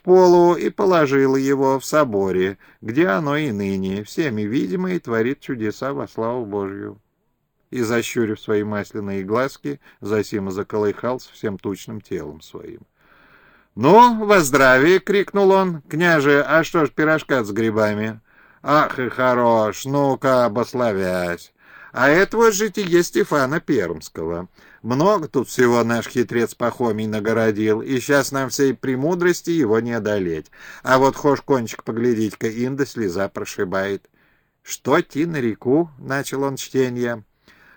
в полу и положила его в соборе, где оно и ныне, всеми видимо, и творит чудеса во славу Божью. И, защурив свои масляные глазки, Зосима заколыхался всем тучным телом своим. «Ну, во здравие!» — крикнул он. «Княже, а что ж пирожка с грибами?» «Ах и хорош! Ну-ка, обословясь!» А это вот житие Стефана Пермского. Много тут всего наш хитрец Пахомий нагородил, и сейчас нам всей премудрости его не одолеть. А вот хошь кончик поглядеть-ка, инда слеза прошибает. «Что ти на реку?» — начал он чтение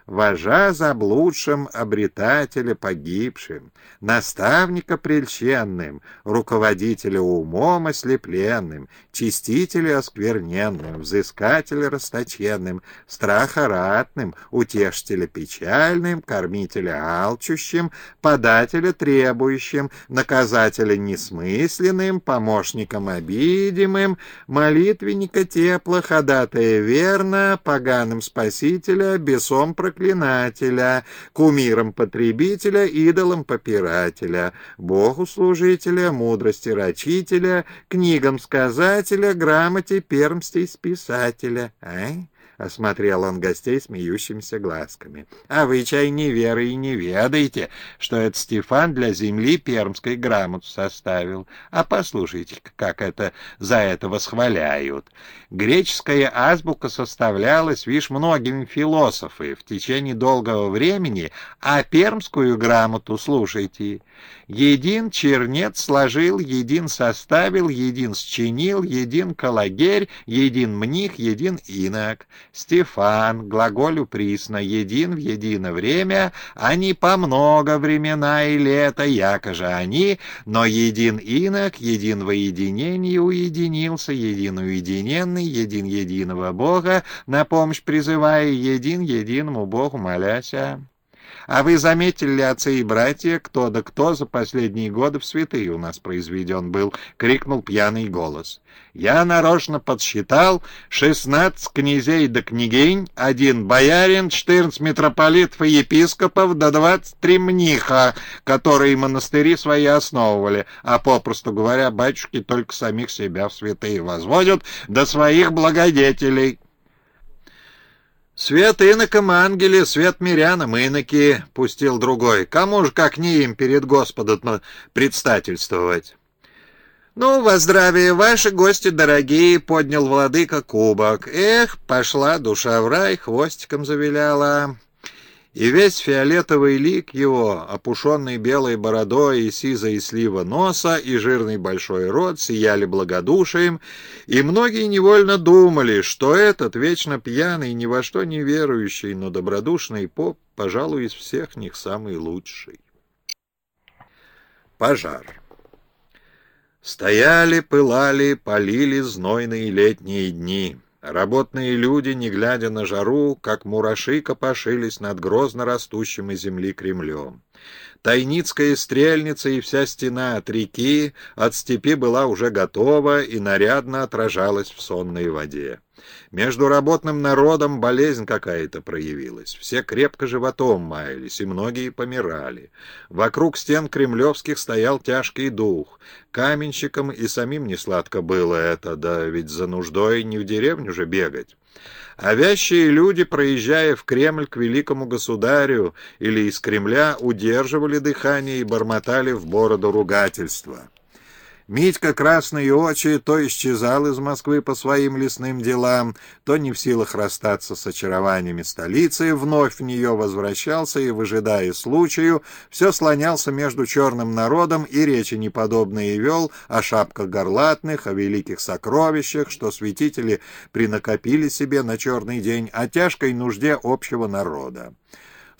вожа заблудшим, обретателя погибшим, наставника прельщенным, руководителя умом ослепленным, чистителя оскверненным, взыскателя расточенным, страха ратным, утешителя печальным, кормителя алчущим, подателя требующим, наказателя несмысленным, помощником обидимым, молитвенника тепло, ходатая верно, поганым спасителя, бесом проклятым, проклинателя, кумиром потребителя, идолом попирателя, богу служителя, мудрости рачителя, книгам сказателя, грамоте пермстей списателя. Ай? — осмотрел он гостей смеющимися глазками. — А вы, чай, не веры и не ведаете, что это Стефан для земли пермской грамоту составил. А послушайте, как это за это восхваляют. Греческая азбука составлялась, вишь, многими философы в течение долгого времени, а пермскую грамоту, слушайте, един чернец сложил, един составил, един счинил, един калагерь, един мних, един инок. Стефан, глаголю присно, един в едино время, они по много времена и лета, яко же они, но един инок, един во единении уединился, един уединенный, един единого Бога, на помощь призывая, един единому Богу моляся. А вы заметили ли, отцы и братья, кто да кто за последние годы в святые у нас произведен был? — крикнул пьяный голос. Я нарочно подсчитал шестнадцать князей да княгинь, один боярин, четырнадцать митрополитов и епископов да двадцать три мниха, которые монастыри свои основывали, а попросту говоря, батюшки только самих себя в святые возводят до своих благодетелей. «Свет инокам ангели, свет мирянам иноки», — пустил другой. «Кому же, как не им, перед Господом предстательствовать?» «Ну, во здравие, ваши гости дорогие!» — поднял владыка кубок. «Эх, пошла душа в рай, хвостиком завиляла!» И весь фиолетовый лик его, опушенный белой бородой и сизой слива носа, и жирный большой рот сияли благодушием, и многие невольно думали, что этот вечно пьяный, ни во что не верующий, но добродушный поп, пожалуй, из всех них самый лучший. Пожар. Стояли, пылали, полили знойные летние дни. Работные люди, не глядя на жару, как мураши копошились над грозно растущим из земли Кремлем. Тайницкая стрельница и вся стена от реки, от степи была уже готова и нарядно отражалась в сонной воде. Между работным народом болезнь какая-то проявилась. Все крепко животом маялись, и многие помирали. Вокруг стен кремлевских стоял тяжкий дух. Каменщикам и самим несладко было это, да ведь за нуждой не в деревню же бегать. А вящие люди, проезжая в Кремль к великому государю или из Кремля, удерживали дыхание и бормотали в бороду ругательства. Митька Красные Очи то исчезал из Москвы по своим лесным делам, то не в силах расстаться с очарованиями столицы, вновь в нее возвращался и, выжидая случаю, все слонялся между черным народом и речи неподобные вел о шапках горлатных, о великих сокровищах, что святители принакопили себе на черный день, о тяжкой нужде общего народа.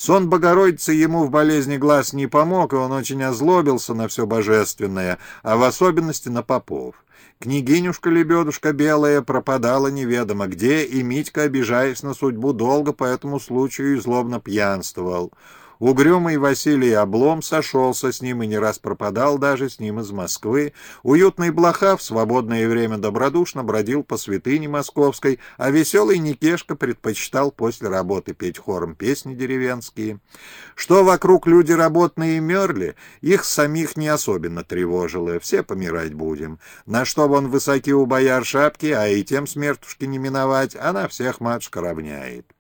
Сон Богородицы ему в болезни глаз не помог, и он очень озлобился на все божественное, а в особенности на попов. Княгинюшка-лебедушка белая пропадала неведомо где, и Митька, обижаясь на судьбу, долго по этому случаю и злобно пьянствовал. Угрюмый Василий Облом сошелся с ним и не раз пропадал даже с ним из Москвы. Уютный Блоха в свободное время добродушно бродил по святыне московской, а веселый Никешка предпочитал после работы петь хором песни деревенские. Что вокруг люди работные мерли, их самих не особенно тревожило, все помирать будем. На что вон высоки у бояр шапки, а и тем смертушки не миновать, она всех матушка равняет.